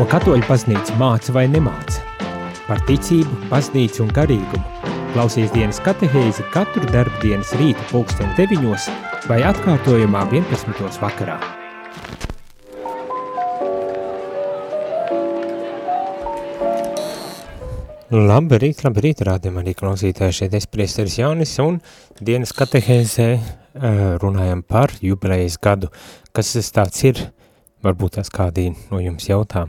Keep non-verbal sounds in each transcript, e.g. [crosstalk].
Ko katoļu baznīca māca vai nemāca? Par ticību, baznīcu un garīgumu. Klausies dienas katehēzi katru darbu dienas rītu pulksteni deviņos vai atkārtojumā 11. vakarā. Labrīt, labrīt, rādījumā arī klausītāji šeit es priesteris Jānis un dienas katehēzē runājam par jubilejas gadu. Kas tas tāds ir? Varbūt tās kādī no jums jautā.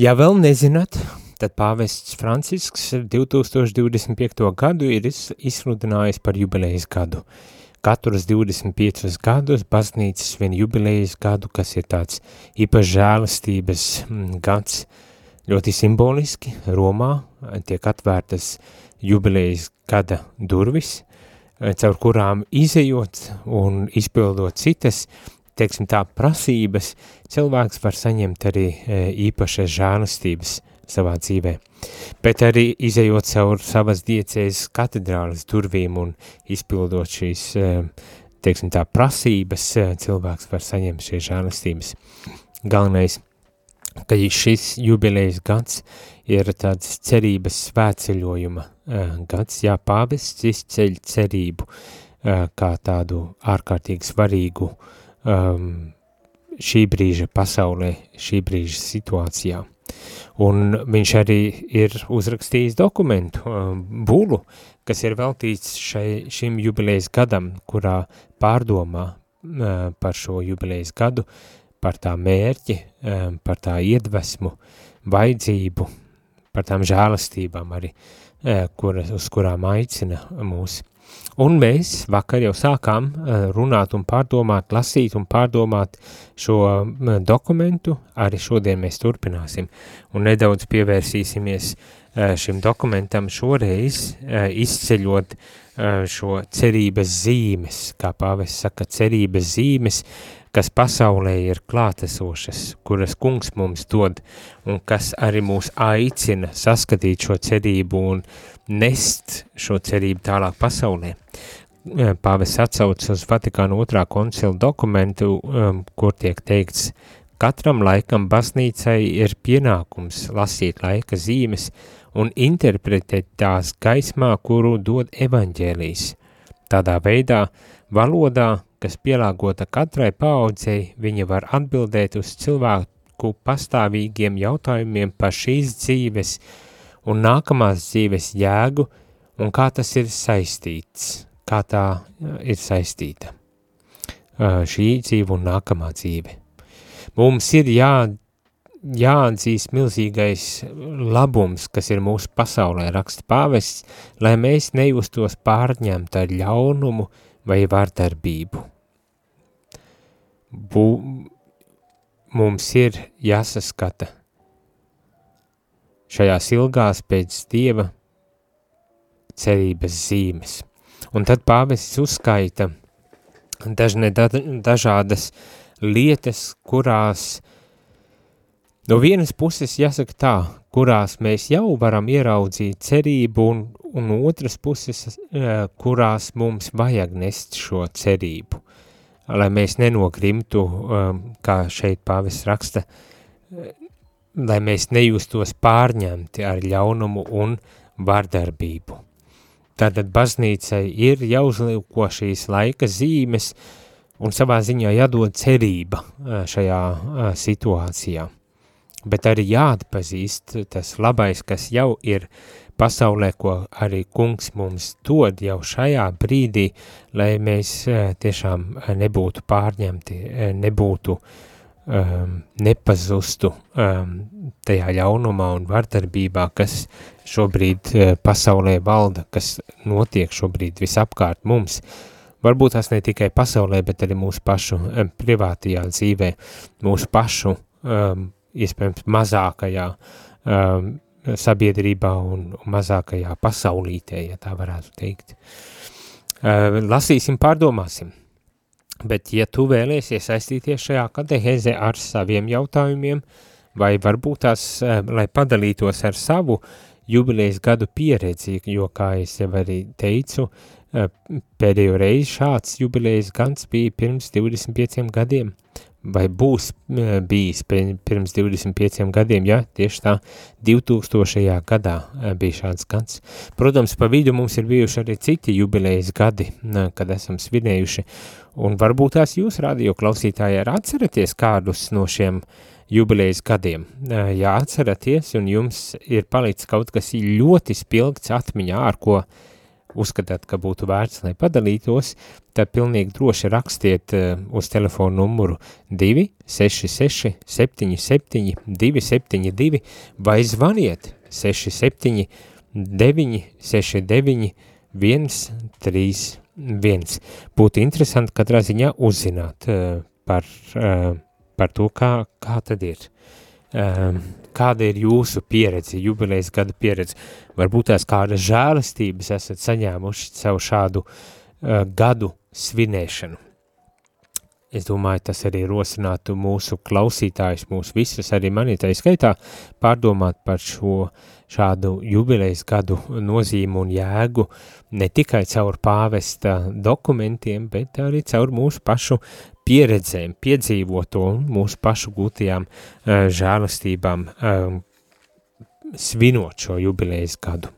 Ja vēl nezināt, tad pāvests Francisks 2025. gadu ir izsludinājis par jubilejas gadu. Katras 25 gadus baznīcas svin jubilejas gadu, kas ir tāds īpaši žēlastības gads, uh, Ļoti simboliski Romā tiek atvērtas jubilejas gada durvis, caur kurām izejot un izpildot citas, teiksim tā, prasības, cilvēks var saņemt arī e, īpašas žēlastības savā dzīvē. Bet arī izejot caur savas diecēs katedrāles durvīm un izpildot šīs, e, teiksim tā, prasības, e, cilvēks var saņemt šīs žēlastības. Galvenais – ka šis jubilejas gads ir tāds cerības svētceļojuma uh, gads, jā, pāvests izceļ cerību uh, kā tādu ārkārtīgi svarīgu um, šī brīža pasaulē, šī brīža situācijā. Un viņš arī ir uzrakstījis dokumentu, um, būlu, kas ir veltīts šai, šim jubilejas gadam, kurā pārdomā uh, par šo jubilejas gadu uh, par tā mērķi, par tā iedvesmu, vajadzību, par tām žēlastībām arī, kuras, uz kurām aicina mūs. Un mēs vakar jau sākām runāt un pārdomāt, lasīt un pārdomāt šo dokumentu, arī šodien mēs turpināsim un nedaudz pievērsīsimies šim dokumentam šoreiz izceļot šo cerības zīmes, kā pāvis saka, cerības zīmes, kas pasaulē ir klātesošas, kuras kungs mums dod un kas arī mūs aicina saskatīt šo cerību un nest šo cerību tālāk pasaulē. Pāvis atsauc uz Vatikāna otrā koncila dokumentu, um, kur tiek teikts, katram laikam baznīcai ir pienākums lasīt laika zīmes un interpretēt tās gaismā, kuru dod evaņģēlīs. Tādā veidā, valodā, kas pielāgota katrai paaudzei, viņa var atbildēt uz cilvēku pastāvīgiem jautājumiem par šīs dzīves un nākamās dzīves jēgu un kā tas ir saistīts, kā tā ir saistīta šī dzīve un nākamā dzīve. Mums ir jā, jāatzīst milzīgais labums, kas ir mūsu pasaulē raksta pāvests, lai mēs nejustos pārņemt ar ļaunumu, vai vārdarbību. Bu, mums ir jāsaskata šajās ilgās pēc Dieva cerības zīmes. Un tad pāvests uzskaita dažne, da, dažādas lietas, kurās no vienas puses jāsaka tā, kurās mēs jau varam ieraudzīt cerību un, un otras puses, eh, kurās mums vajag nest šo cerību, lai mēs nenogrimtu, eh, kā šeit pāvis raksta, lai mēs nejustos pārņemti ar ļaunumu un vardarbību. Tātad baznīcai ir jāuzlīko šīs laika zīmes un savā ziņā jādod cerība šajā situācijā bet arī jāatpazīst tas labais, kas jau ir pasaulē, ko arī kungs mums dod jau šajā brīdī, lai mēs tiešām nebūtu pārņemti, nebūtu um, nepazustu um, tajā ļaunumā un vardarbībā, kas šobrīd uh, pasaulē valda, kas notiek šobrīd visapkārt mums. Varbūt tas ne tikai pasaulē, bet arī mūsu pašu um, privātajā dzīvē, mūsu pašu um, iespējams mazākajā um, sabiedrībā un, mazākajā pasaulītē, ja tā varētu teikt. Uh, lasīsim, pārdomāsim. Bet, ja tu vēlies iesaistīties šajā katehēzē ar saviem jautājumiem, vai varbūt tās, uh, lai padalītos ar savu jubilejas gadu pieredzi, jo, kā es jau arī teicu, uh, pēdējo reizi šāds jubilejas gads bija pirms 25 gadiem, vai būs bijis pirms 25 gadiem, ja tieši tā 2000. gadā bija šāds gads. Protams, pa vidu mums ir bijuši arī citi jubilejas gadi, kad esam svinējuši, un varbūt tās jūs radio klausītāji arī atceraties kādus no šiem jubilejas gadiem. Ja atceraties, un jums ir palicis kaut kas ļoti spilgts atmiņā, ar ko uh, uzskatāt, ka būtu vērts, lai padalītos, tad pilnīgi droši rakstiet uh, uz telefonu numuru 266 77 272 vai zvaniet 67 969 131. Būtu interesanti katrā ziņā uzzināt uh, par, uh, par to, kā, kā tad ir. Um, kāda ir jūsu pieredze, jubilejas gada pieredze? Varbūt tās kādas žēlastības esat saņēmuši savu šādu uh, gadu svinēšanu. Es domāju, tas arī rosinātu mūsu klausītājus, mūsu visus, arī mani tā skaitā, pārdomāt par šo šādu jubilejas gadu nozīmu un jēgu ne tikai caur pāvesta dokumentiem, bet arī caur mūsu pašu pieredzēm, piedzīvoto un mūsu pašu gūtajām uh, žēlastībām uh, svinot šo jubilejas gadu.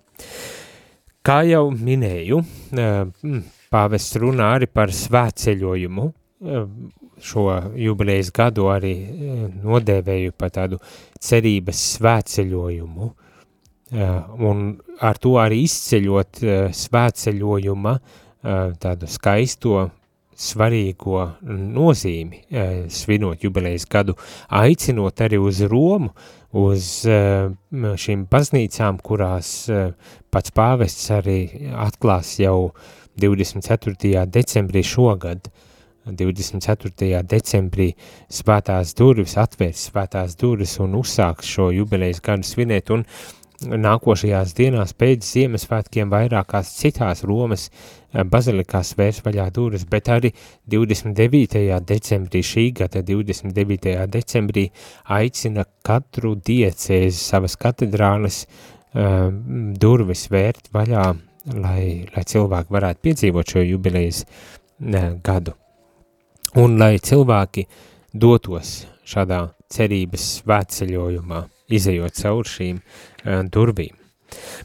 Kā jau minēju, uh, pāvests runā arī par svētceļojumu, šo jubilejas gadu arī nodēvēju par tādu cerības svētceļojumu, uh, un ar to arī izceļot uh, svētceļojuma uh, tādu skaisto svarīgo nozīmi, eh, svinot jubilejas gadu, aicinot arī uz Romu, uz eh, šīm baznīcām, kurās eh, pats pāvests arī atklās jau 24. decembrī šogad, 24. decembrī svētās durvis, atvērs svētās durvis un uzsāks šo jubilejas gadu svinēt, un nākošajās dienās pēc Ziemassvētkiem vairākās citās Romas bazilikās vērs vaļā durvis, bet arī 29. decembrī, šī gada 29. decembrī aicina katru diecēzi savas katedrāles uh, durvis vērt vaļā, lai, lai cilvēki varētu piedzīvot šo jubilejas uh, gadu. Un lai cilvēki dotos šādā cerības svētceļojumā, izējot caur šīm uh, durvīm.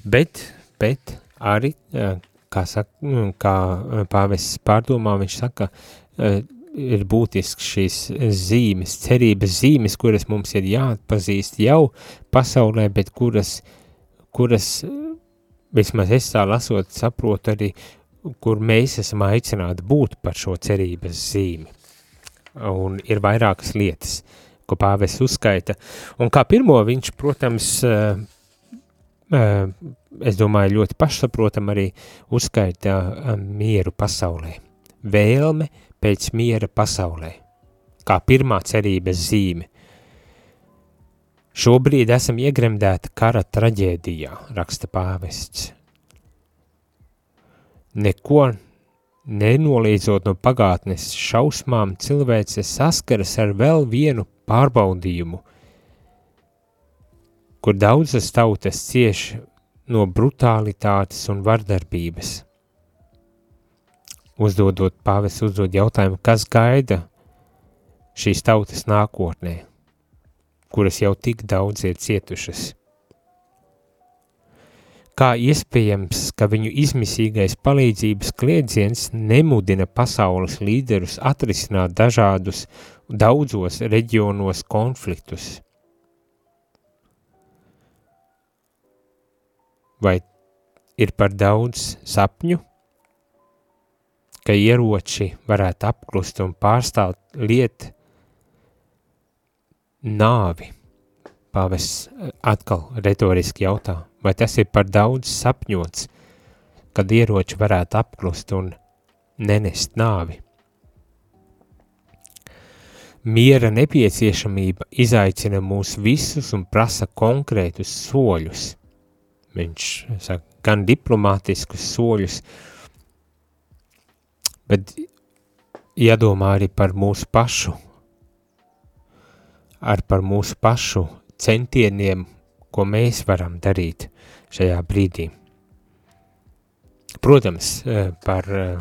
Bet, bet arī uh, kā, saka, nu, kā eh, pāvests pārdomā, viņš saka, eh, ir būtisks šīs zīmes, cerības zīmes, kuras mums ir jāatpazīst jau pasaulē, bet kuras, kuras vismaz es tā lasot, saprotu arī, kur mēs esam aicināti būt par šo cerības zīmi. Un ir vairākas lietas, ko pāvests uzskaita. Un kā pirmo viņš, protams, uh, es domāju, ļoti pašsaprotam arī uzskaita mieru pasaulē. Vēlme pēc miera pasaulē, kā pirmā cerības zīme. Šobrīd esam iegremdēti kara traģēdijā, raksta pāvests. Neko nenoliedzot no pagātnes šausmām cilvēce saskaras ar vēl vienu pārbaudījumu – kur daudzas tautas cieš no brutālitātes un vardarbības. Uzdodot pāvis uzdod jautājumu, kas gaida šīs tautas nākotnē, kuras jau tik daudz ir cietušas. Kā iespējams, ka viņu izmisīgais palīdzības kliedziens nemudina pasaules līderus atrisināt dažādus daudzos reģionos konfliktus – vai ir par daudz sapņu, ka ieroči varētu apklust un pārstāvt liet nāvi. Pāvests eh, atkal retoriski jautā, vai tas ir par daudz sapņots, kad ieroči varētu apklust un nenest nāvi. Miera nepieciešamība izaicina mūs visus un prasa konkrētus soļus – Viņš saka, gan diplomātiskus soļus, bet jādomā arī par mūsu pašu, ar par mūsu pašu centieniem, ko mēs varam darīt šajā brīdī. Protams, eh, par eh,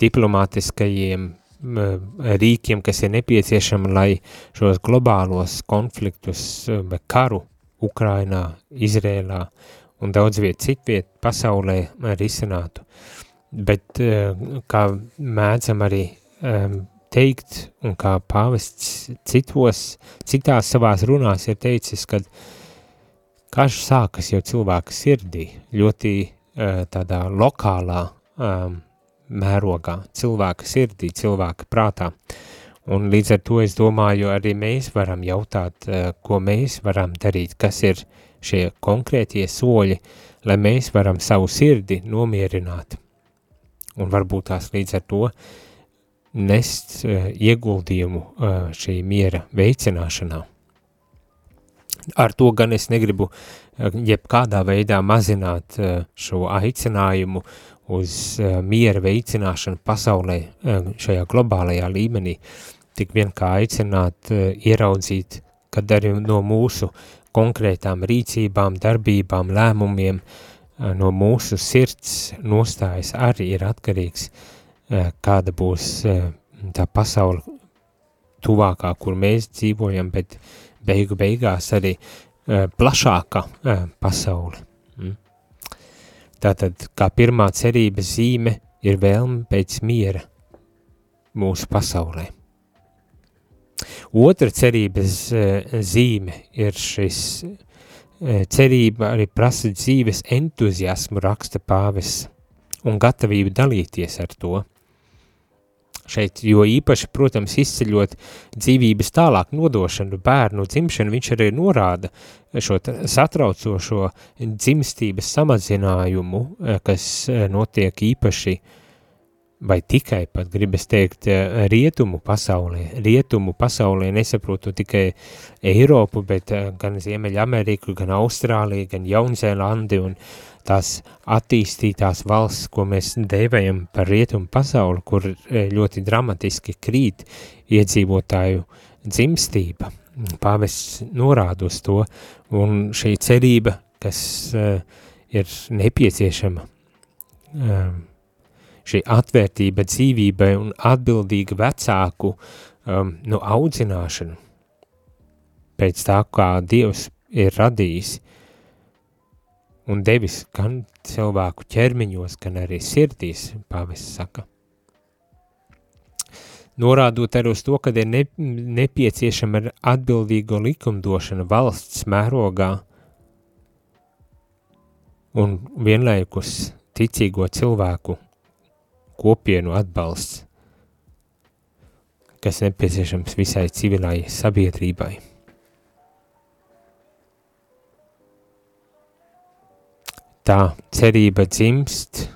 diplomātiskajiem rīkiem, kas ir nepieciešami, lai šos globālos konfliktus, karu Ukrainā, Izrēlā un daudz viet citviet pasaulē risinātu. Bet, kā mēdzam arī teikt, un kā pāvests citos, citās savās runās ir teicis, kad karš sākas jau cilvēka sirdī, ļoti tādā lokālā um, mērogā, cilvēka sirdī, cilvēka prātā. Un līdz ar to es domāju, arī mēs varam jautāt, uh, ko mēs varam darīt, kas ir šie konkrētie soļi, lai mēs varam savu sirdi nomierināt. Un varbūt tās līdz ar to nest uh, ieguldījumu šī miera veicināšanā. Ar to gan es negribu jebkādā veidā mazināt šo aicinājumu uz uh, miera veicināšanu pasaulē uh, šajā globālajā līmenī, tik vien kā aicināt uh, ieraudzīt, kad arī no mūsu konkrētām rīcībām, darbībām, lēmumiem, uh, no mūsu sirds nostājas arī ir atkarīgs, uh, kāda būs uh, tā pasaule tuvākā, kur mēs dzīvojam, bet beigu beigās arī uh, plašāka uh, pasaule. Mm. Tātad, kā pirmā cerības zīme ir vēlme pēc miera mūsu pasaulē. Otra cerības uh, zīme ir šis cerība arī prasa dzīves entuziasmu raksta pāvis un gatavību dalīties ar to šeit, jo īpaši, protams, izceļot dzīvības tālāk nodošanu, bērnu dzimšanu, viņš arī norāda šo satraucošo dzimstības samazinājumu, eh, kas eh, notiek īpaši vai tikai pat gribas teikt eh, rietumu pasaulē. Rietumu pasaulē nesaprotu tikai Eiropu, bet gan Ziemeļa Ameriku, gan Austrāliju, gan Jaunzēlandi un uh, tās attīstītās valsts, ko mēs dēvējam par rietumu pasauli, kur e, ļoti dramatiski krīt iedzīvotāju dzimstība. Pāvests norāda uz to, un šī cerība, kas uh, ir nepieciešama, uh, šī atvērtība dzīvībai un atbildīga vecāku um, nu, audzināšanu pēc tā, kā Dievs ir radījis, un devis gan cilvēku ķermiņos, gan arī sirdīs, pāvests saka. Norādot arī uz to, ka ir ne, nepieciešama atbildīgo likumdošana valsts mērogā un vienlaikus ticīgo cilvēku kopienu atbalsts, kas nepieciešams visai civilai sabiedrībai. Tā cerība dzimst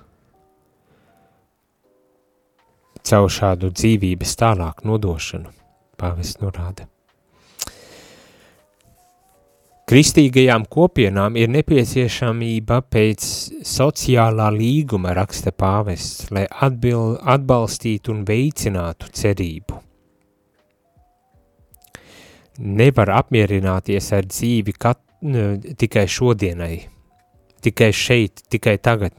caur šādu dzīvības tālāk nodošanu, pāvis norāda. Kristīgajām kopienām ir nepieciešamība pēc sociālā līguma raksta pāvests, lai atbil, atbalstītu un veicinātu cerību. Nevar apmierināties ar dzīvi kat, tikai šodienai, tikai šeit, tikai tagad,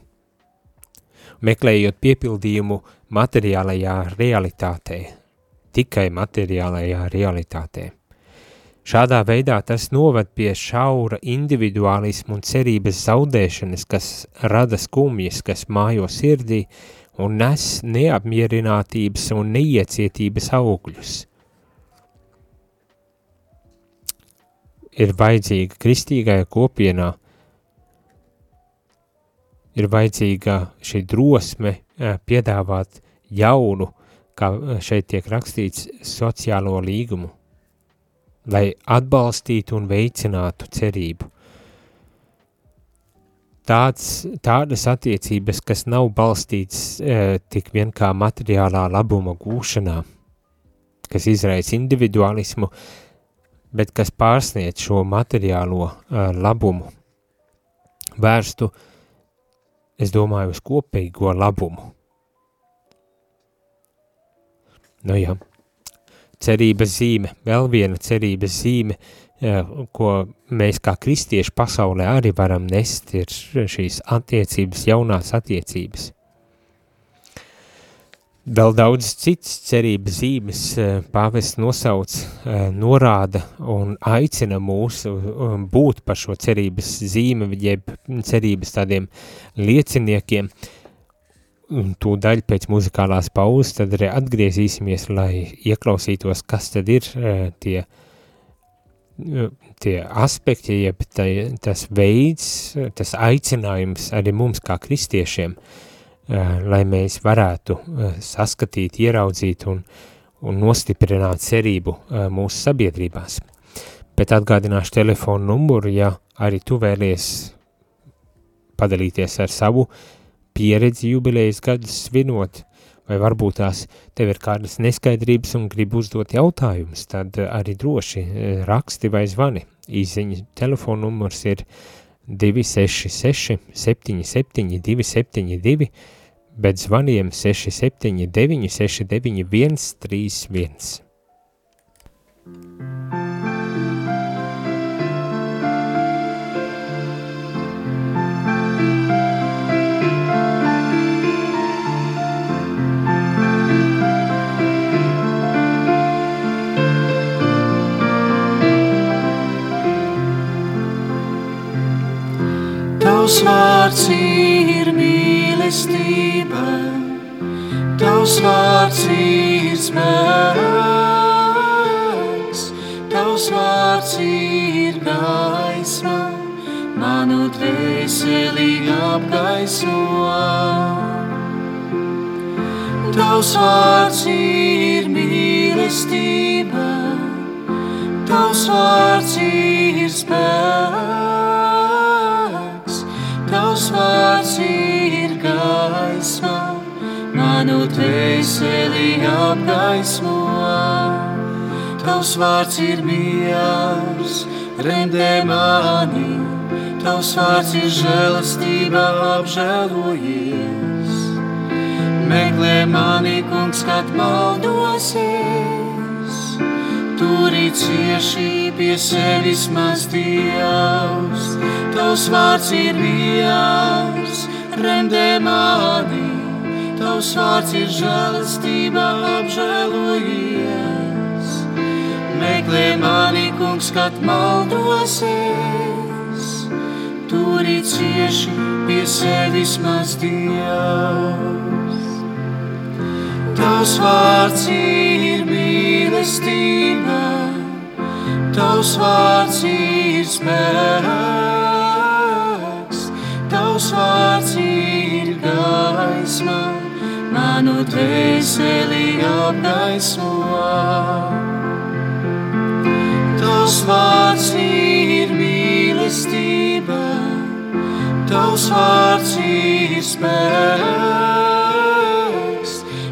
meklējot piepildījumu materiālajā realitātē, tikai materiālajā realitātē. Šādā veidā tas noved pie šaura individuālismu un cerības zaudēšanas, kas rada skumjas, kas mājo sirdī un nes neapmierinātības un neiecietības augļus. Ir vajadzīga kristīgajā kopienā – ir vajadzīga šī drosme piedāvāt jaunu, kā šeit tiek rakstīts, sociālo līgumu, lai atbalstītu un veicinātu cerību. Tāds, tādas attiecības, kas nav balstīts e, tik vien kā materiālā labuma gūšanā, kas izraisa individualismu, bet kas pārsniedz šo materiālo e, labumu, vērstu uh, es domāju uz kopīgo labumu. Nu jā, cerības zīme, vēl viena cerības zīme, ko mēs kā kristieši pasaulē arī varam nest, ir šīs attiecības, jaunās attiecības. Vēl daudz cits cerības zīmes pāvests nosauc, norāda un aicina mūs būt par šo cerības zīme, jeb cerības tādiem lieciniekiem. Un tūdaļ pēc muzikālās pauzes tad arī atgriezīsimies, lai ieklausītos, kas tad ir tie, tie aspekti, jeb tas veids, tas aicinājums arī mums kā kristiešiem – Eh, lai mēs varētu eh, saskatīt, ieraudzīt un, un nostiprināt cerību eh, mūsu sabiedrībās. Bet atgādināšu telefonu numuru, ja arī tu vēlies padalīties ar savu pieredzi jubilejas gadus svinot, vai varbūt tās tev ir kādas neskaidrības un grib uzdot jautājumus, tad arī droši raksti vai zvani. Īziņa telefona numurs ir 266 77 272 bet zvaniem 679 691 31. Tavs vārds ir mīlestība, Tavs vārds ir spēks, Tavs vārds ir gaisma, manu dvēseli apgaismo. Tavs vārds ir mīlestība, Tavs vārds ir spēks. Manu dvēseli apgaismo. Tavs vārds ir miers, rendē mani, Tavs vārds ir žēlastība, apžēlojies. Meklē mani, kungs, kad maldosies, turi cieši pie sevis maz Dievs Tavs vārds ir miers, rendē mani, Tavs vārds ir žēlastība, apžēlojies. Meklē mani, kungs, kad maldosies, turi cieši pie sevis maz Dievs. Tavs vārds ir mīlestība, Tavs vārds ir spēks. Tavs vārds ir gaisma, manu dvēseli apgaismo. Tavs vārds ir mīlestība, Tavs vārds ir spēks,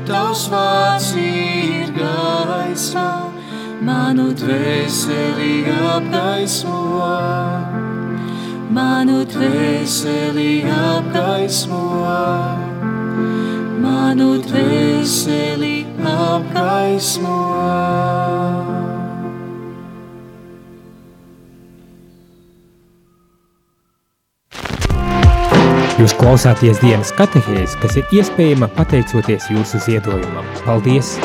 Tavs vārds ir gaisma, manu dvēseli apgaismo. Manu dvēseli apgaismo, manu dvēseli apgaismo. Jūs klausāties dienas katehēs, kas ir iespējama pateicoties jūsu ziedojumam. Paldies!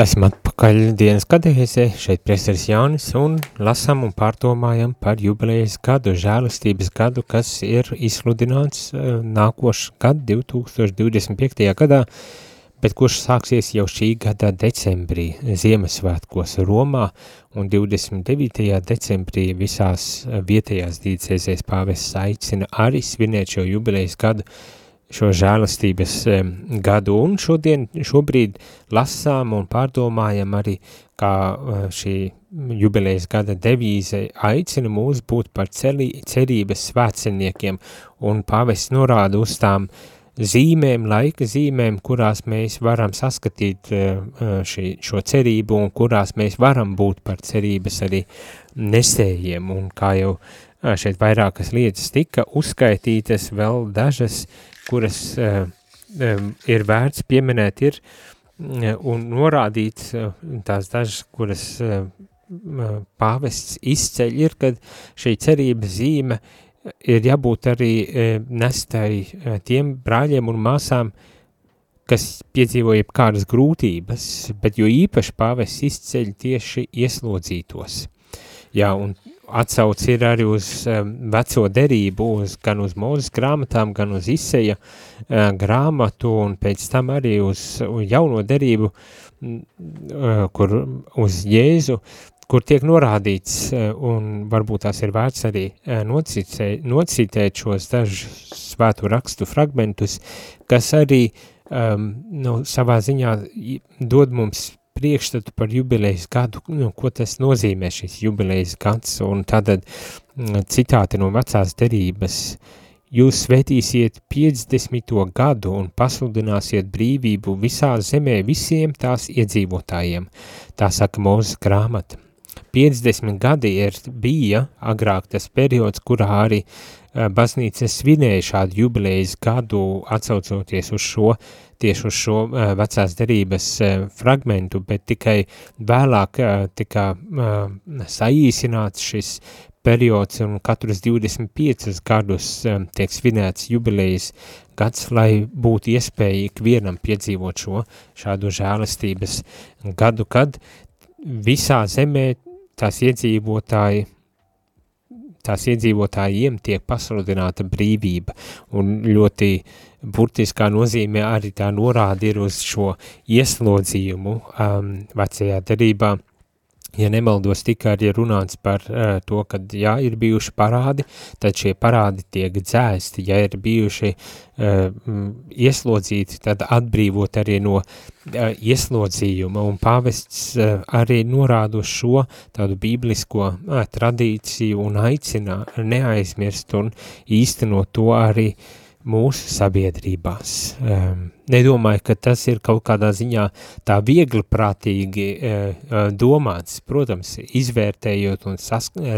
Esam atpakaļ dienas katehēsē, šeit priesteris Jānis un lasam un pārdomājam par jubilejas gadu, žēlistības gadu, kas ir izsludināts nākošu gadu, 2025. gadā, bet kurš sāksies jau šī gada decembrī, Ziemassvētkos Romā un 29. decembrī visās vietējās dīcēsēs pāvests aicina arī svinēt šo jubilejas gadu, šo žēlastības gadu, un šodien, šobrīd lasām un pārdomājam arī, kā eh, šī jubilejas gada devīze aicina mūs būt par celī, cerības svētceniekiem, un pavests norāda uz tām zīmēm, laika zīmēm, kurās mēs varam saskatīt eh, šī, šo cerību, un kurās mēs varam būt par cerības arī nesējiem, un kā jau eh, šeit vairākas lietas tika uzskaitītas, vēl dažas uh, um, ir vērts pieminēt, ir uh, un norādīt uh, tās dažas, kuras pāvests izceļ, ir, kad šī cerība zīme ir jābūt arī nestai tiem brāļiem un māsām, kas piedzīvoja kādas grūtības, bet jo īpaši pāvests izceļ tieši ieslodzītos. Jā, un atsauc ir arī uz um, veco derību, uz, gan uz mūzes grāmatām, gan uz izseja uh, grāmatu, un pēc tam arī uz, uz jauno derību, uh, kur uz Jēzu, kur tiek norādīts, uh, un varbūt tās ir vērts arī uh, nocitē, nocitēt šos dažus svētu rakstu fragmentus, kas arī um, nu, savā ziņā dod mums priekšstatu par jubilejas gadu, nu, ko tas nozīmē šis jubilejas gads, un tātad mm, citāti no vecās derības, jūs svētīsiet 50. gadu un pasludināsiet brīvību visā zemē visiem tās iedzīvotājiem, tā saka mūsu grāmata. 50 gadi ir bija agrāk tas periods, kurā arī uh, baznīca svinēja šādu jubilejas gadu, atsaucoties uz šo tieši uz šo uh, vecās derības uh, fragmentu, bet tikai vēlāk tika saīsināts šis periods un katrus 25 gadus tiek svinēts jubilejas gads, lai būtu iespēja ikvienam piedzīvot šo šādu žēlastības gadu, kad visā zemē tās iedzīvotāji tās iedzīvotājiem tiek pasludināta brīvība. Un ļoti burtiskā nozīmē arī tā norāda ir uz šo ieslodzījumu um, vecajā derībā, ja nemaldos tikai arī runāts par uh, to, ka jā, ir bijuši parādi, tad šie parādi tiek dzēsti, ja ir bijuši uh, ieslodzīti, tad atbrīvot arī no uh, ieslodzījuma, un pāvests uh, arī norāda šo tādu bīblisko uh, tradīciju un aicina neaizmirst un īstenot to arī uh, mūsu sabiedrībās. Um, nedomāju, ka tas ir kaut kādā ziņā tā viegli prātīgi uh, domāts, protams, izvērtējot un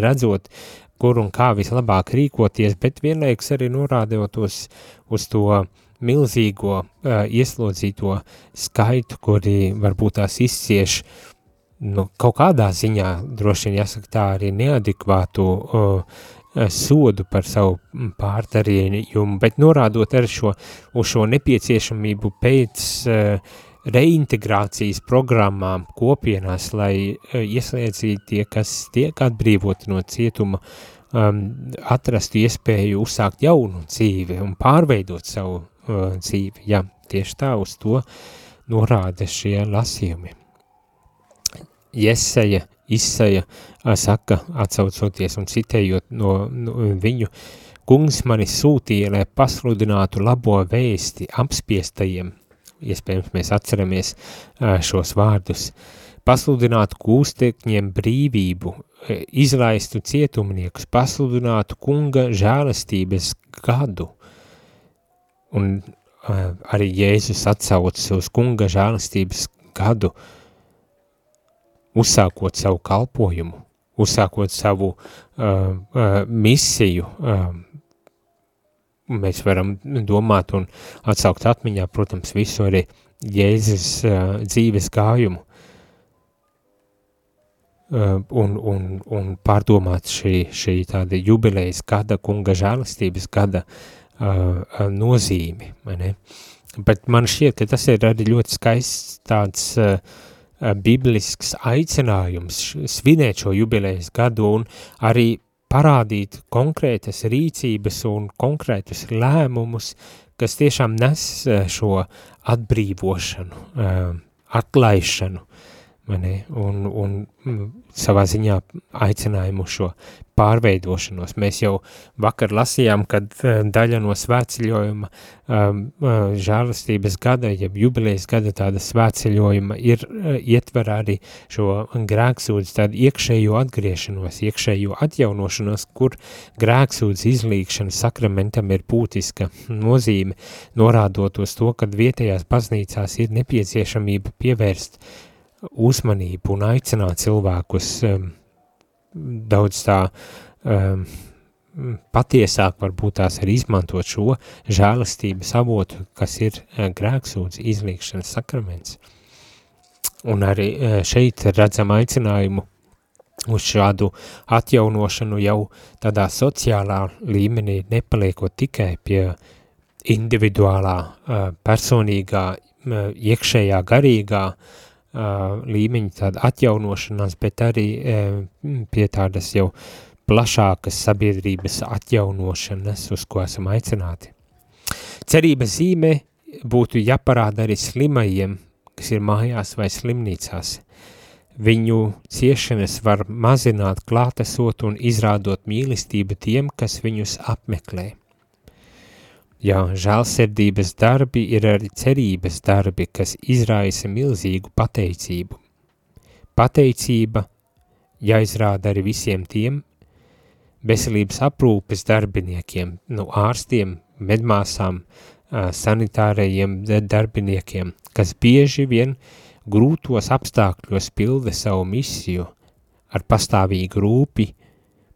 redzot, kur un kā vislabāk rīkoties, bet vienlaikus arī norādot uz, uz to milzīgo uh, ieslodzīto skaitu, kuri varbūt tās izcieš nu, kaut kādā ziņā, droši vien jāsaka tā, arī neadekvātu uh, sodu par savu mm, pārdarījumu, bet norādot ar šo, uz šo nepieciešamību pēc uh, reintegrācijas programmām kopienās, lai uh, ieslēdzītie, kas tiek atbrīvoti no cietuma, um, atrastu iespēju uzsākt jaunu dzīvi un pārveidot savu dzīvi. Jā, tieši tā uz to norāda šie lasījumi. Jeseja izsaja saka, atsaucoties un citējot no, no viņu, kungs mani sūtīja, lai pasludinātu labo vēsti apspiestajiem, iespējams mēs atceramies šos vārdus, pasludinātu kūstekņiem brīvību, izlaistu cietumniekus, pasludinātu kunga žēlastības gadu. Un arī Jēzus atsaucas uz kunga žēlastības gadu, uh, uzsākot savu kalpojumu, uzsākot savu uh, uh, misiju, uh, mēs varam domāt un atsaukt atmiņā, protams, visu arī Jēzus uh, dzīves gājumu uh, un, un, un pārdomāt šī, šī tāda jubilejas gada, kunga žēlistības gada uh, nozīmi, ne? Bet man šķiet, ka tas ir arī ļoti skaists tāds uh, biblisks aicinājums svinēt šo jubilejas gadu un arī parādīt konkrētas rīcības un konkrētus lēmumus, kas tiešām nes eh, šo atbrīvošanu, eh, atlaišanu, un, un mm, savā ziņā aicinājumu šo pārveidošanos. Mēs jau vakar lasījām, kad uh, daļa no svētceļojuma um, uh, žēlastības gada, jeb jubilejas gada tāda svētceļojuma ir uh, ietver arī šo grēksūdzi, tādu iekšējo atgriešanos, iekšējo atjaunošanos, kur grēksūdzi izlīkšana sakramentam ir būtiska nozīme, norādot uz to, kad vietējās baznīcās ir nepieciešamība pievērst uzmanību un aicināt cilvēkus um, daudz tā um, patiesāk varbūt tās arī izmantot šo žēlastības avotu, kas ir uh, grēksūdz izlīkšanas sakraments. Un arī uh, šeit redzam aicinājumu uz šādu atjaunošanu jau tādā sociālā līmenī, nepaliekot tikai pie individuālā, personīgā, iekšējā, garīgā līmeņa tāda atjaunošanās, bet arī pie tādas jau plašākas sabiedrības atjaunošanas, uz ko esam aicināti. Cerības zīme būtu jāparāda arī slimajiem, kas ir mājās vai slimnīcās. Viņu ciešanas var mazināt klātesot un izrādot mīlestību tiem, kas viņus apmeklē. Jā, žēlsirdības darbi ir arī cerības darbi, kas izraisa milzīgu pateicību. Pateicība jāizrāda arī visiem tiem veselības aprūpes darbiniekiem, nu ārstiem, medmāsām, sanitārajiem darbiniekiem, kas bieži vien grūtos apstākļos pilda savu misiju ar pastāvīgu rūpi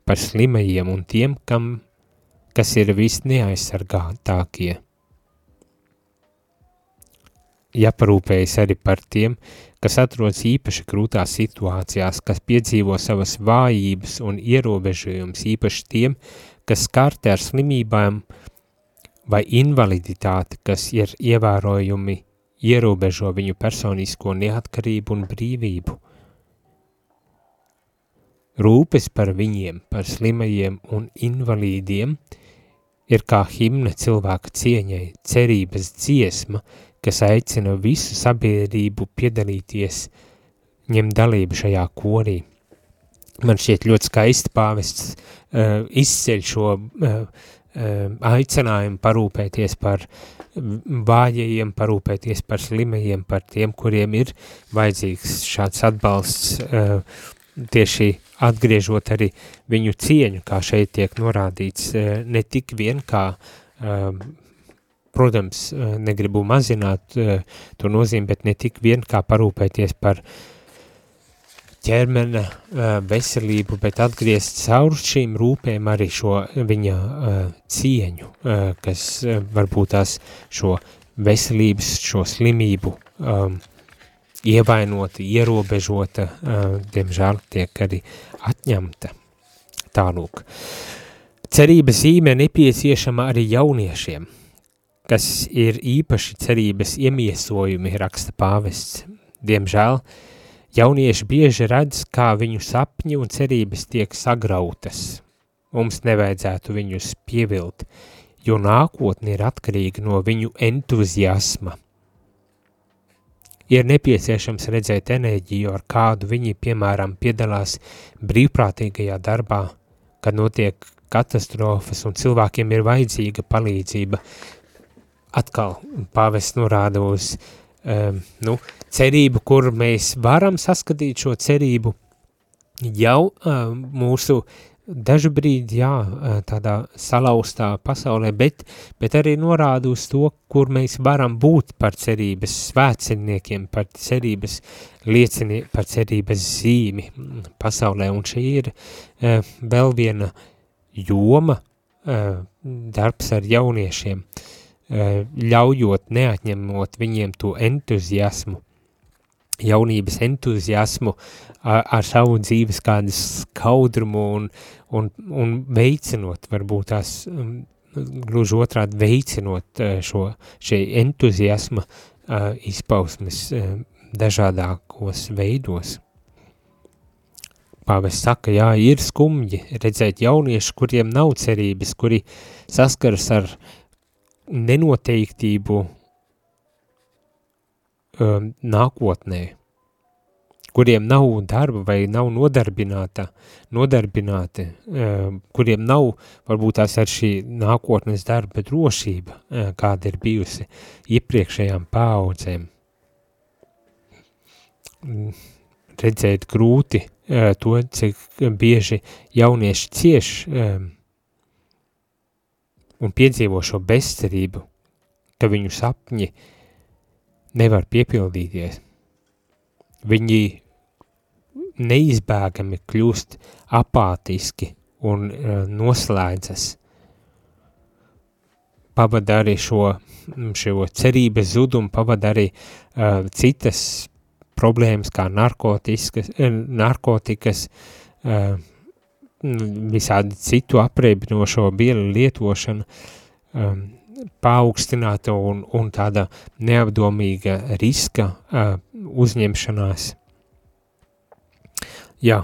par slimajiem un tiem, kam, kas ir visneaizsargātākie. Jāparūpējas arī par tiem, kas atrodas īpaši grūtās situācijās, kas piedzīvo savas vājības un ierobežojums, īpaši tiem, kas skarti ar slimībām vai invaliditāti, kas ir ievērojumi ierobežo viņu personisko neatkarību un brīvību. Rūpes par viņiem, par slimajiem un invalīdiem ir kā himna cilvēka cieņai, cerības dziesma, kas aicina visu sabiedrību piedalīties, ņemt dalību šajā korī. Man šķiet ļoti skaisti pāvests uh, izceļ šo uh, uh, aicinājumu parūpēties par vājajiem, parūpēties par slimajiem, par tiem, kuriem ir vajadzīgs šāds atbalsts, uh, tieši atgriežot arī viņu cieņu, kā šeit tiek norādīts, uh, ne tik vien kā uh, Protams, eh, negribu mazināt eh, to nozīmi, bet ne tik vien kā parūpēties par ķermena eh, veselību, bet atgriezt caur šīm rūpēm arī šo viņa cieņu, kas varbūt tās šo veselības, šo slimību um, ievainota, ierobežota, uh, diemžēl tiek arī atņemta. Tālūk. Cerības zīme nepieciešama arī jauniešiem – kas ir īpaši cerības iemiesojumi, raksta pāvests. Diemžēl jaunieši bieži redz, kā viņu sapņi un cerības tiek sagrautas. Mums nevajadzētu viņus pievilt, jo nākotne ir atkarīga no viņu entuziasma. Ir nepieciešams redzēt enerģiju, ar kādu viņi, piemēram, piedalās brīvprātīgajā darbā, kad notiek katastrofas un cilvēkiem ir vajadzīga palīdzība, atkal pāvests norāda uz um, nu, cerību, kur mēs varam saskatīt šo cerību jau um, mūsu dažu brīdi, jā, tādā salauztā pasaulē, bet, bet arī norāda uz to, kur mēs varam būt par cerības svētceļniekiem, par cerības liecini, par cerības zīmi pasaulē, un šī ir uh, vēl viena joma, uh, darbs ar jauniešiem, Eh, ļaujot, neatņemot viņiem to entuziasmu, jaunības entuziasmu ar, ar savu dzīves kādas skaudrumu un, un, un veicinot, varbūt tās um, gluži otrādi veicinot uh, šo, šie entuziasma uh, izpausmes uh, dažādākos veidos. Pāvis saka, jā, ir skumji redzēt jauniešu, kuriem nav cerības, kuri saskaras ar nenoteiktību um, nākotnē, kuriem nav darba vai nav nodarbināta, nodarbināti, um, kuriem nav varbūt tās ar šī nākotnes darba drošība, um, kāda ir bijusi iepriekšējām paaudzēm. Redzēt grūti uh, to, cik bieži jaunieši cieš un piedzīvo šo bezcerību, ka viņu sapņi nevar piepildīties. Viņi neizbēgami kļūst apātiski un uh, noslēdzas. Pavada arī šo, šo cerības zudumu, pavada arī uh, citas problēmas kā narkotikas, narkotikas uh, visādi citu apreibinošo bielu lietošana um, paaugstināta un, un tāda neapdomīga riska uh, uzņemšanās. Jā,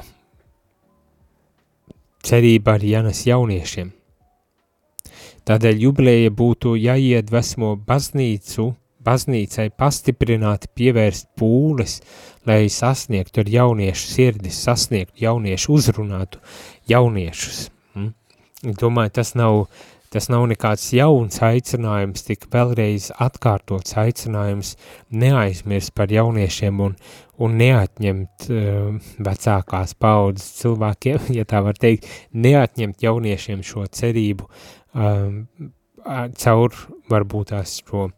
cerība arī jānes jauniešiem. Tādēļ jubilēja būtu jāiedvesmo baznīcu, baznīcai pastiprināti pievērst pūles, lai sasniegtu ar jauniešu sirdis, sasniegtu jauniešu, uzrunātu jauniešus. Mm? Domāju, tas nav uh, Tas nav nekāds jauns aicinājums, tik vēlreiz atkārtots aicinājums neaizmirst par jauniešiem un, un neatņemt uh, vecākās paudzes cilvēkiem, [laughs] ja tā var teikt, neatņemt jauniešiem šo cerību um, caur varbūt tās šo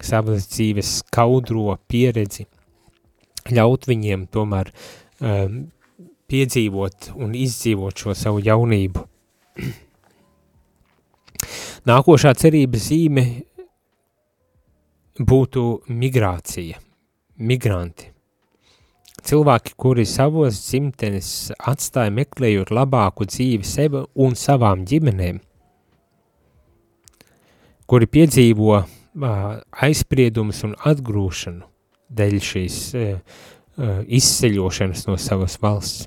savas dzīves skaudro pieredzi, ļaut viņiem tomēr um, piedzīvot un izdzīvot šo savu jaunību. [clears throat] Nākošā cerības zīme būtu migrācija, migranti. Cilvēki, kuri savos dzimtenes atstāja meklējot labāku dzīvi sev un savām ģimenēm, kuri piedzīvo aizspriedumus un atgrūšanu dēļ šīs izceļošanas no savas valsts.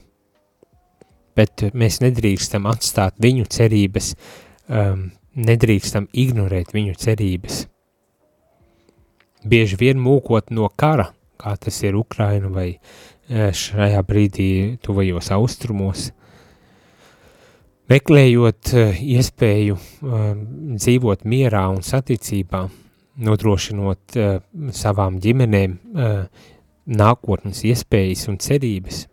Bet mēs nedrīkstam atstāt viņu cerības um, nedrīkstam ignorēt viņu cerības. Bieži vien mūkot no kara, kā tas ir Ukraina vai e, šajā brīdī tuvajos austrumos, meklējot e, iespēju e, dzīvot mierā un saticībā, nodrošinot savām ģimenēm nākotnes iespējas un cerības –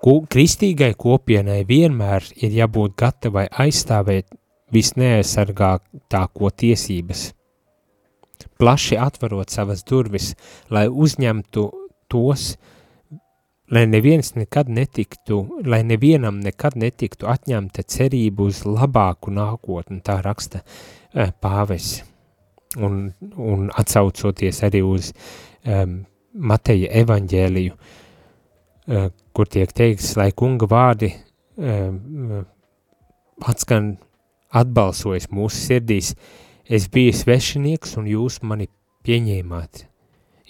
kristīgai kopienai vienmēr ir jābūt gatavai aizstāvēt visneaizsargātāko tiesības. Plaši atverot savas durvis, lai uzņemtu tos, lai neviens nekad netiktu, lai nevienam nekad netiktu atņemta cerību uz labāku nākotni, tā raksta eh, pāves. Un, un atsaucoties arī uz um, Mateja evaņģēliju, uh, kur tiek teikts, lai kunga vārdi uh, atskan atbalsojas mūsu sirdīs, es biju svešinieks un jūs mani pieņēmāt,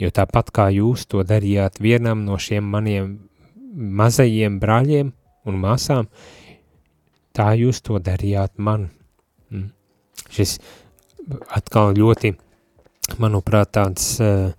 jo tāpat kā jūs to darījāt vienam no šiem maniem mazajiem brāļiem un māsām, tā jūs to darījāt man. Mm. Šis atkal ļoti, manuprāt, tāds uh,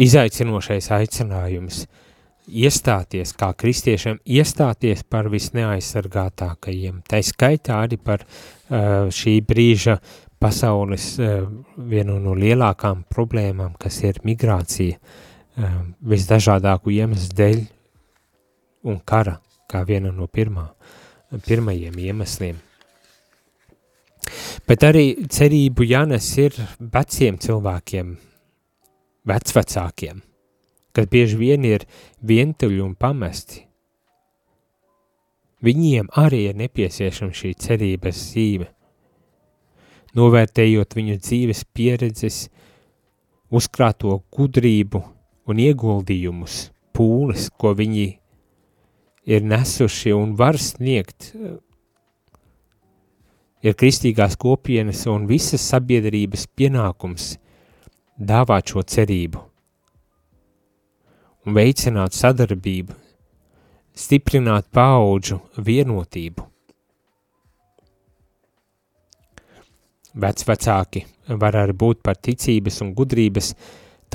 izaicinošais aicinājums uh, iestāties kā kristiešiem, iestāties par visneaizsargātākajiem. Tā skaitā arī par uh, šī brīža pasaules uh, vienu no lielākām problēmām, kas ir migrācija uh, visdažādāku iemeslu dēļ un kara, kā viena no pirmā, pirmajiem iemesliem. Bet arī cerību jānes ir veciem cilvēkiem, vecvecākiem – kad bieži vien ir vientuļi un pamesti. Viņiem arī ir nepieciešama šī cerības dzīve. Novērtējot viņu dzīves pieredzes, uzkrāto gudrību un ieguldījumus, pūles, ko viņi ir nesuši un var sniegt, ir kristīgās kopienas un visas sabiedrības pienākums dāvāt šo cerību un veicināt sadarbību, stiprināt paauģu vienotību. Vecvecāki var arī būt par ticības un gudrības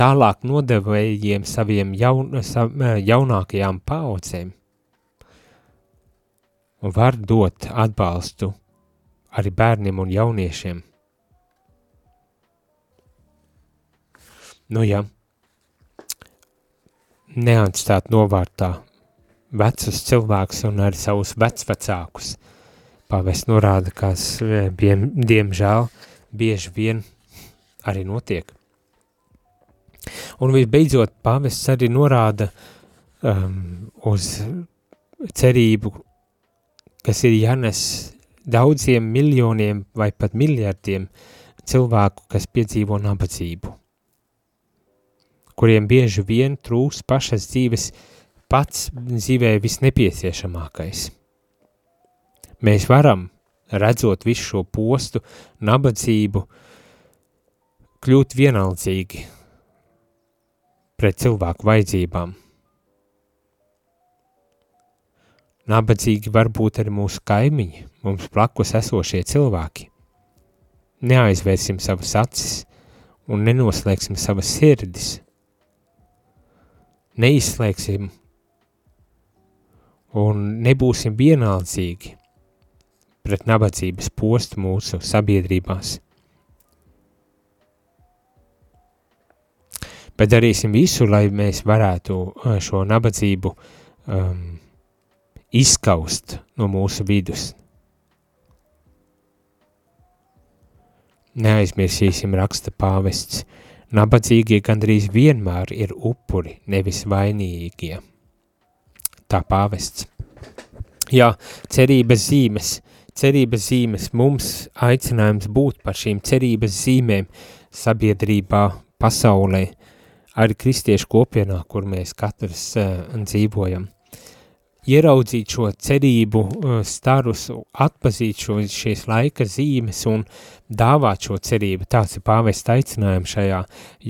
tālāk nodevējiem saviem jaun, sav, jaunākajām paaudzēm un var dot atbalstu arī bērniem un jauniešiem. Nu jā, ja neatstāt novārtā vecus cilvēkus un arī savus vecvecākus. Pāvēs norāda, kas biem, diemžēl bieži vien arī notiek. Un visbeidzot, pāvests arī norāda um, uz cerību, kas ir jānes daudziem miljoniem vai pat miljardiem cilvēku, kas piedzīvo nabadzību kuriem bieži vien trūks pašas dzīves pats dzīvē visnepieciešamākais. Mēs varam, redzot visu šo postu, nabadzību, kļūt vienaldzīgi pret cilvēku vajadzībām. Nabadzīgi var būt arī mūsu kaimiņi, mums blakus esošie cilvēki. Neaizvērsim savas acis un nenoslēgsim savas sirdis. Neizslēgsim un nebūsim vienaldzīgi pret nabadzības postu mūsu sabiedrībās. Bet darīsim visu, lai mēs varētu uh, šo nabadzību um, izskaust no mūsu vidus. Neaizmirsīsim raksta pāvests, nabadzīgie gandrīz vienmēr ir upuri, nevis vainīgie. Tā pāvests. Jā, cerības zīmes, cerības zīmes mums aicinājums būt par šīm cerības zīmēm sabiedrībā, pasaulē, arī kristiešu kopienā, kur mēs katrs uh, dzīvojam ieraudzīt šo cerību uh, starus, atpazīt šo, šīs laika zīmes un dāvāt šo cerību. Tāds ir pāvesta aicinājums šajā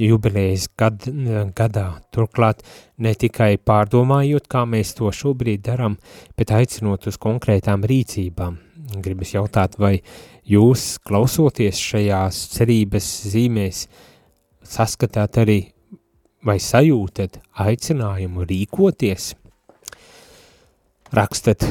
jubilējas gad, gadā. Turklāt ne tikai pārdomājot, kā mēs to šobrīd daram, bet aicinot uz konkrētām rīcībām. Gribas jautāt, vai jūs klausoties šajās cerības zīmēs saskatāt arī vai sajūtat aicinājumu rīkoties – rakstat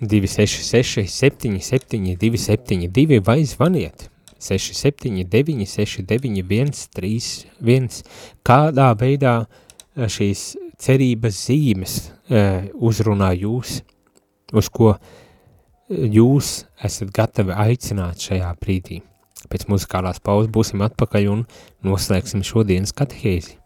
266 77 272 vai zvaniet 679 691 31, kādā veidā eh, šīs cerības zīmes uh, uzrunā jūs, uz ko eh, jūs esat gatavi aicināt šajā brīdī. Pēc muzikālās pauzes būsim atpakaļ un noslēgsim šodienas katehēzi.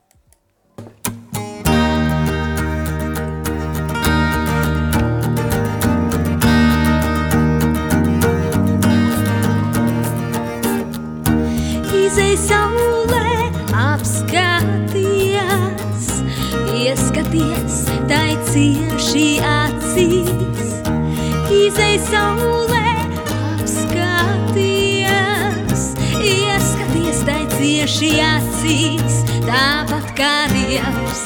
Ieskaties tai cieši acīs. Izei saulē apskaties, ieskaties tai cieši acīs, tāpat kā Dievs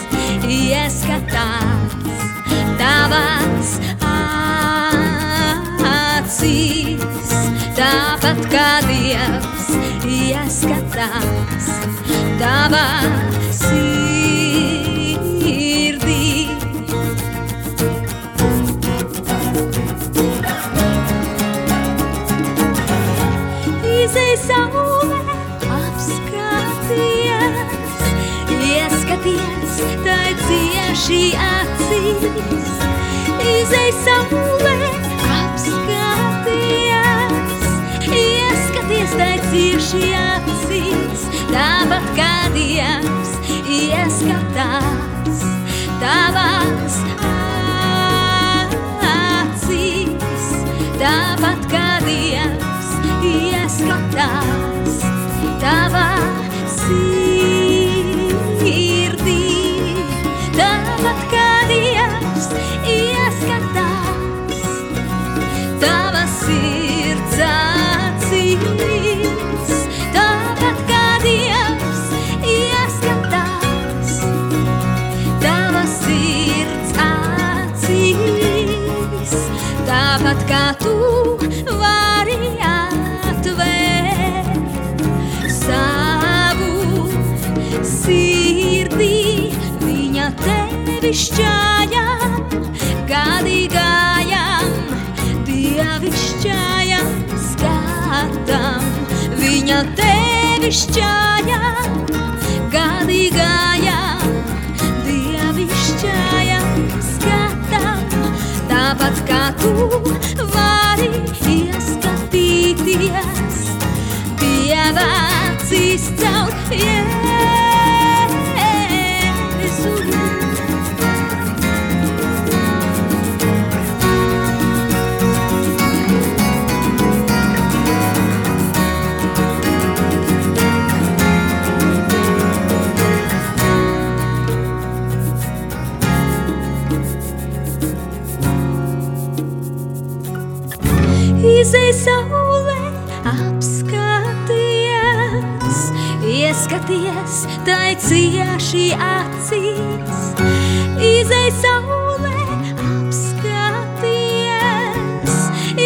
ieskatās tavās acīs, tāpat kā Dievs ieskatās tavā tai cieši acīs. Izei saule cieši acīs, tāpat kā Dievs ieskatās tavās acīs, tāpat kā Dievs ieskatās tavā sirdī, tevi šķājam, gadīgājam, dievišķājam skatam, viņa tevi šķājam, gadīgājam, dievišķājam skatam, tāpat kā tu vari ieskatīties, Dieva acīs caur Jēzu. visai saulē apskaties, ieskaties tai cieši acīs. Izai saulē apskaties,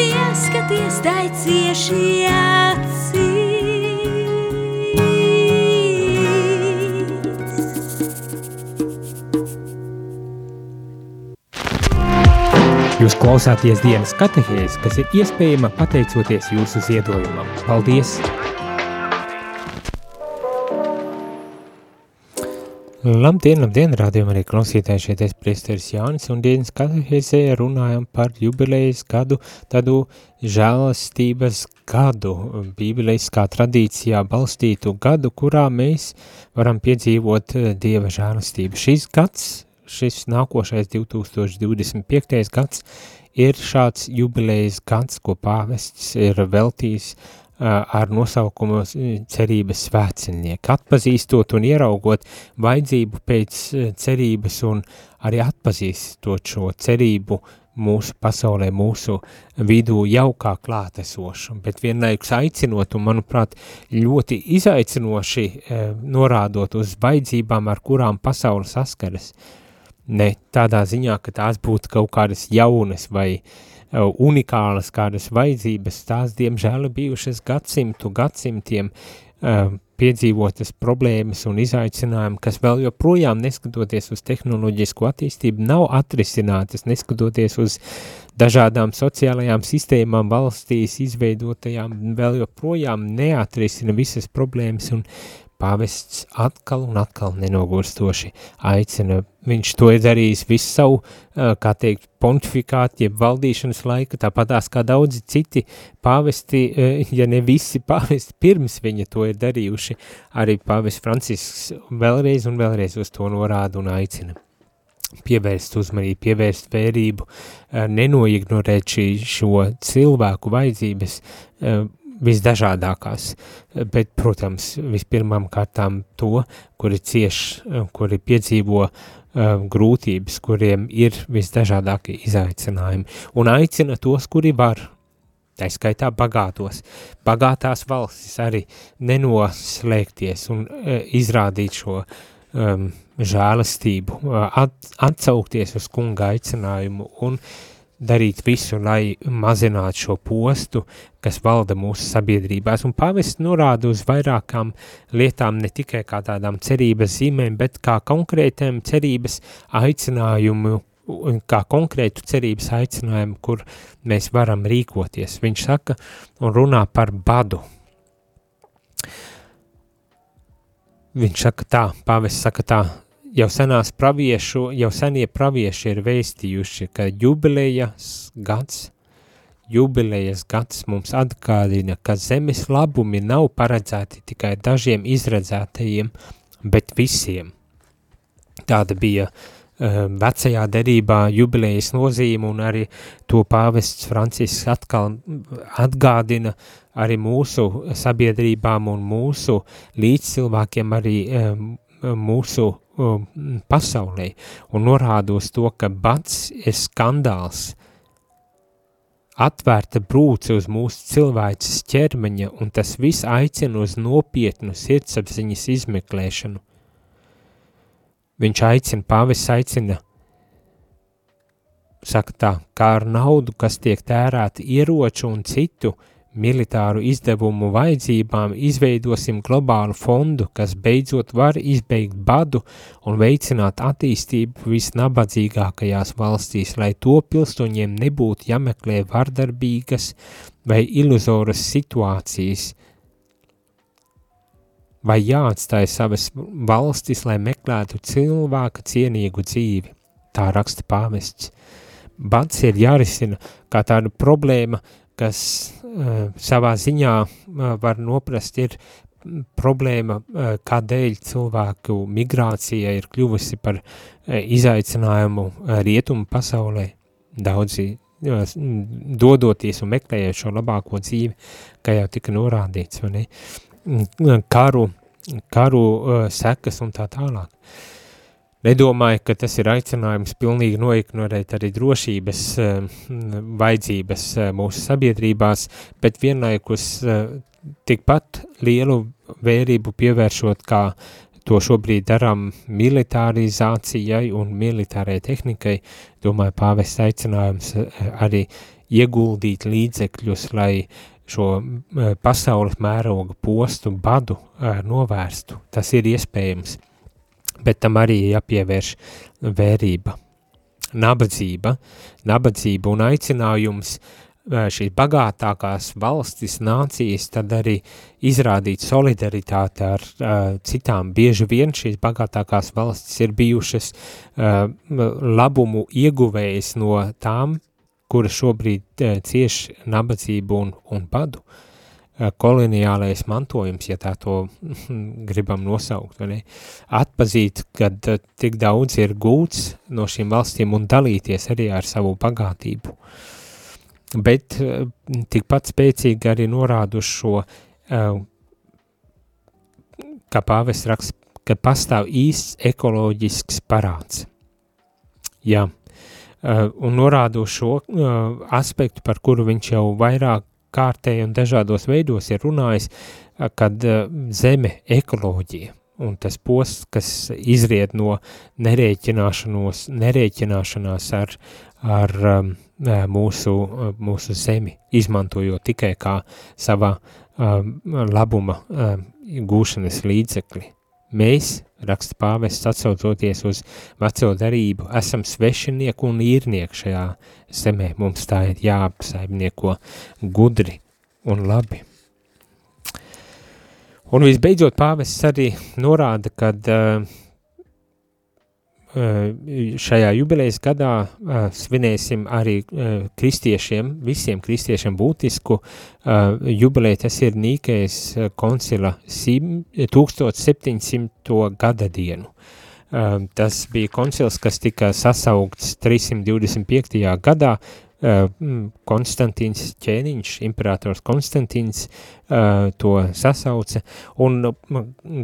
ieskaties tai cieši acīs. Jūs klausāties dienas katehēs, kas ir iespējama pateicoties jūsu ziedojumam. Paldies! Labdien, labdien, rādījumā arī klausītāji šeit es priesteris Jānis un dienas katehēzē runājam par jubilejas gadu, tādu žēlastības gadu, bībeliskā tradīcijā balstītu gadu, kurā mēs varam piedzīvot eh, Dieva žēlastību. Šis gads, šis nākošais 2025. gads ir šāds jubilejas gads, ko pāvests ir veltījis ar nosaukumu cerības svētceļnieki, atpazīstot un ieraugot vajadzību pēc cerības un arī atpazīstot šo cerību mūsu pasaulē, mūsu vidū jau kā klātesošu, bet vienlaikus aicinot un, manuprāt, ļoti izaicinoši norādot uz vajadzībām, ar kurām pasaule saskaras. Ne tādā ziņā, ka tās būtu kaut kādas jaunas vai uh, unikālas kādas vajadzības, tās diemžēl bijušas gadsimtu gadsimtiem piedzīvotas problēmas un izaicinājumi, kas vēl joprojām, neskatoties uz tehnoloģisko attīstību, nav atrisinātas, neskatoties uz dažādām sociālajām sistēmām valstīs izveidotajām, vēl joprojām neatrisina visas problēmas un Pāvests atkal un atkal nenogurstoši aicina. Viņš to ir darījis visu savu, kā teikt, pontifikātu, jeb valdīšanas laika, tāpatās kā daudzi citi pāvesti, ja ne visi pāvesti [laughs] pirms viņa to ir darījuši. Arī pāvests Francisks vēlreiz un vēlreiz uz to norāda un aicina pievērst uzmanību, pievērst vērību, nenoignorēt šī, šo cilvēku vajadzības, visdažādākās, bet, protams, vispirmām kārtām to, kuri cieš, kuri piedzīvo uh, grūtības, kuriem ir visdažādākie izaicinājumi, un aicina tos, kuri var, tā skaitā bagātos, bagātās valstis arī nenoslēgties un uh, izrādīt šo um, žēlastību, at, atsaukties uz kunga aicinājumu un uh, darīt visu, lai mazinātu šo postu, kas valda mūsu sabiedrībās, un pavests norāda uz vairākām lietām, ne tikai kā tādām cerības zīmēm, bet kā konkrētiem cerības aicinājumu, kā konkrētu cerības aicinājumu, kur mēs varam rīkoties. Viņš saka un runā par badu. Viņš saka tā, pavests saka tā, jau senās praviešu, jau senie pravieši ir vēstījuši, ka jubilejas gads, jubilejas gads mums atgādina, ka zemes labumi nav paredzēti tikai dažiem izredzētajiem, bet visiem. Tāda bija uh, vecajā derībā jubilejas nozīme un arī to pāvests Francisks atkal atgādina arī mūsu sabiedrībām un mūsu līdzcilvēkiem arī um, mūsu pasaulē un norāda uz to, ka bats ir skandāls, atvērta brūce uz mūsu cilvēces ķermeņa, un tas viss aicina uz nopietnu sirdsapziņas izmeklēšanu. Viņš aicina, pāvis aicina, saka tā, kā ar naudu, kas tiek tērēta ieroču un citu, uh, militāru izdevumu vajadzībām izveidosim globālu fondu, kas beidzot var izbeigt badu un veicināt attīstību visnabadzīgākajās valstīs, lai to pilsoņiem nebūtu jāmeklē vardarbīgas vai iluzoras situācijas, vai jāatstāja savas valstis, lai meklētu cilvēka cienīgu dzīvi. Tā raksta pāvests. Bats ir jārisina kā tāda problēma, kas savā ziņā uh, var noprast, ir problēma, uh, kādēļ cilvēku migrācija ir kļuvusi par izaicinājumu rietumu pasaulē. Daudzi uh, dodoties un meklējot šo labāko dzīvi, kā jau tika norādīts, vai ne? Karu, karu uh, sekas un tā tālāk. Uh, Nedomāju, ka tas ir aicinājums pilnīgi noignorēt arī drošības uh, vajadzības uh, mūsu sabiedrībās, bet vienlaikus uh, tikpat lielu vērību pievēršot, kā to šobrīd darām militarizācijai un militārai tehnikai, domāju, pāvests aicinājums arī ieguldīt līdzekļus, lai šo pasaules mēroga postu badu novērstu. Tas ir iespējams, bet tam arī jāpievērš vērība. Nabadzība, nabadzība un aicinājums uh, šīs bagātākās valstis, nācijas, tad arī izrādīt solidaritāti ar uh, citām. Bieži vien šīs bagātākās valstis ir bijušas uh, labumu ieguvējas no tām, kuras šobrīd uh, cieš nabadzību un, un badu. Uh, koloniālais mantojums, ja tā to [laughs] gribam nosaukt, vai ne? atpazīt, kad uh, tik daudz ir gūts no šīm valstīm un dalīties arī ar savu bagātību. Bet eh, tikpat spēcīgi arī norādu šo, eh, kā pāvis raksts, ka pastāv īsts ekoloģisks parāds. Jā, eh, un norādu šo aspektu, par kuru viņš jau vairāk kārtēji un dažādos veidos ir runājis, kad zeme ekoloģija un tas posts, kas izriet no nerēķināšanos, nerēķināšanās ar, ar um, mūsu, mūsu zemi, izmantojot tikai kā savā um, labuma um, gūšanas līdzekli. Mēs, raksta pāvests, atsaucoties uz veco darību, esam svešinieki un īrnieki šajā zemē. Mums tā ir jāapsaimnieko gudri un labi. Un visbeidzot pāvests arī norāda, kad uh, Eh, šajā jubilejas gadā uh, svinēsim arī uh, kristiešiem, visiem kristiešiem būtisku jubileju, tas ir Nīkējas koncila 1700. gada dienu. Tas bija koncils, kas tika sasaukts 325. gadā, Konstantīns ķēniņš, imperators Konstantīns to sasauca, un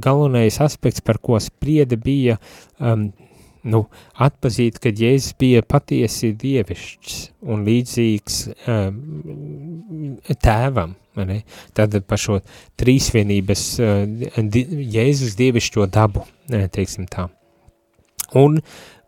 galvenais aspekts, par ko sprieda, bija nu, atpazīt, ka Jēzus bija patiesi dievišķs un līdzīgs um, tēvam, ne? tad par šo trīsvienības uh, di, Jēzus dievišķo dabu, teiksim tā. Un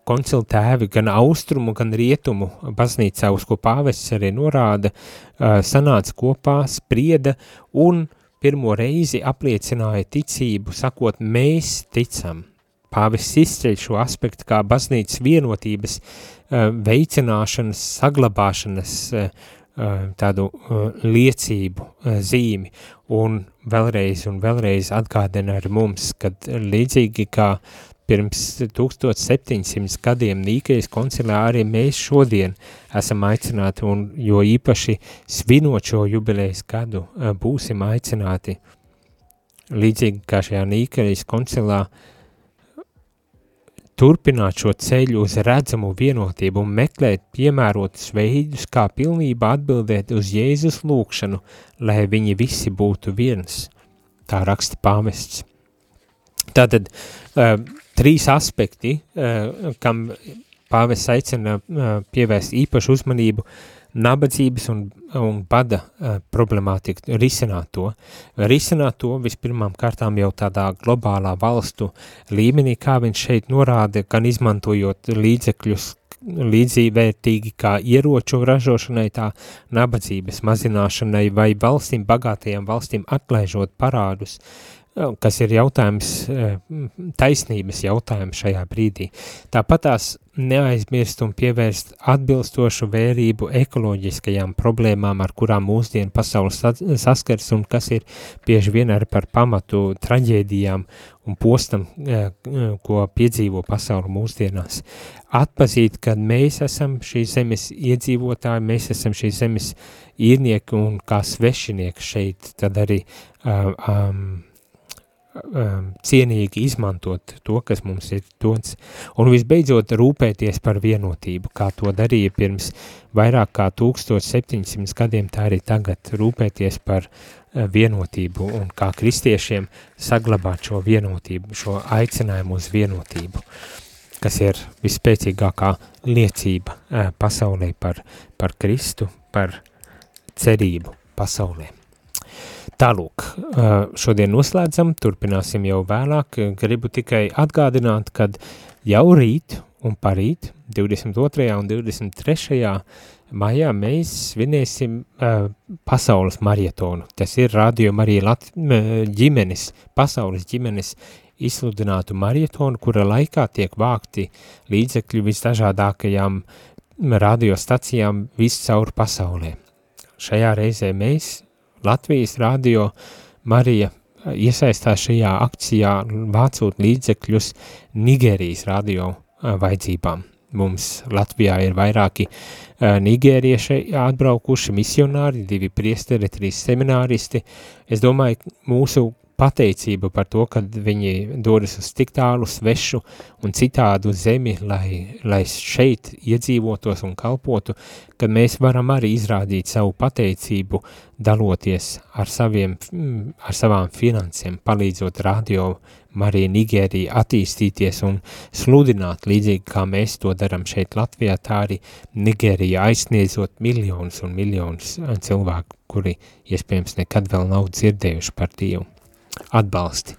koncila tēvi gan austrumu, gan rietumu baznīcā, uz ko pāvests arī norāda, uh, sanāca kopā, sprieda un pirmo reizi apliecināja ticību, sakot, mēs ticam – Pāvests izceļ šo aspektu kā baznīcas vienotības uh, veicināšanas, saglabāšanas uh, tādu uh, liecību zīmi. Un vēlreiz un vēlreiz atgādina ar mums, kad līdzīgi kā pirms 1700 gadiem Nīkejas koncilā arī mēs šodien esam aicināti un jo īpaši svinot šo jubilejas gadu būsim aicināti. Līdzīgi kā šajā Nīkejas koncilā uh, turpināt šo ceļu uz redzamu vienotību un meklēt piemērotus veidus, kā pilnībā atbildēt uz Jēzus lūkšanu, lai viņi visi būtu viens. Tā raksta pāvests. Tātad uh, trīs aspekti, uh, kam pāvests aicina uh, pievērst īpašu uzmanību uh, nabadzības un, un bada uh, problemātiku, risināt to. Risināt to vispirmām kārtām jau tādā globālā valstu līmenī, kā viņš šeit norāda, gan izmantojot līdzekļus līdzīvērtīgi kā ieroču ražošanai, tā nabadzības mazināšanai vai valstīm, bagātajām valstīm atlaižot parādus. Kas ir jautājums, eh, taisnības jautājums šajā brīdī. Tāpat tās neaizmirst un pievērst atbilstošu vērību ekoloģiskajām problēmām, ar kurām mūsdienu pasaules saskars un kas ir bieži vien arī par pamatu traģēdijām un postam, eh, ko piedzīvo pasauli mūsdienās. Atpazīt, ka mēs esam šīs zemes iedzīvotāji, mēs esam šīs zemes īrnieki un kā svešinieki šeit, tad arī um, cienīgi izmantot to, kas mums ir dots, un visbeidzot rūpēties par vienotību, kā to darīja pirms vairāk kā 1700 gadiem, tā arī tagad rūpēties par uh, vienotību un kā kristiešiem saglabāt šo vienotību, šo aicinājumu uz vienotību, kas ir vispēcīgākā liecība uh, pasaulē par, par Kristu, par cerību pasaulē. Tālūk, šodien noslēdzam, turpināsim jau vēlāk, gribu tikai atgādināt, kad jau rīt un parīt, 22. un 23. maijā mēs svinēsim uh, pasaules marietonu. Tas ir Radio Marija Lat ģimenes, pasaules ģimenes izsludinātu marietonu, kura laikā tiek vākti līdzekļi visdažādākajām radiostacijām viscaur pasaulē. Šajā reizē mēs, Latvijas radio Marija, iesaistās šajā akcijā vācot līdzekļus Nigērijas radio vajadzībām. Mums Latvijā ir vairāki uh, nigērieši atbraukuši misionāri, divi priesteri, trīs semināristi. Es domāju, mūsu pateicība par to, ka viņi dodas uz tik tālu svešu un citādu zemi, lai, lai šeit iedzīvotos un kalpotu, kad mēs varam arī izrādīt savu pateicību, daloties ar, saviem, ar savām finansēm, palīdzot radio Marija Nigērija attīstīties un sludināt līdzīgi, kā mēs to daram šeit Latvijā, tā arī Nigērija aizsniedzot miljonus un miljonus cilvēku, kuri iespējams nekad vēl nav dzirdējuši par Dievu atbalsti.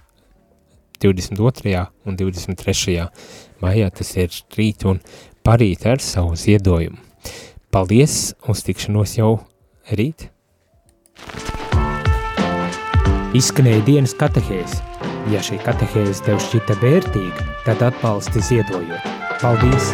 22. un 23. maijā tas ir rīt un parīt ar savu ziedojumu. Paldies, uz tikšanos jau rīt! Izskanēja dienas katehēs. Ja šī katehēs tev šķita vērtīga, tad atbalsti ziedojot. Paldies!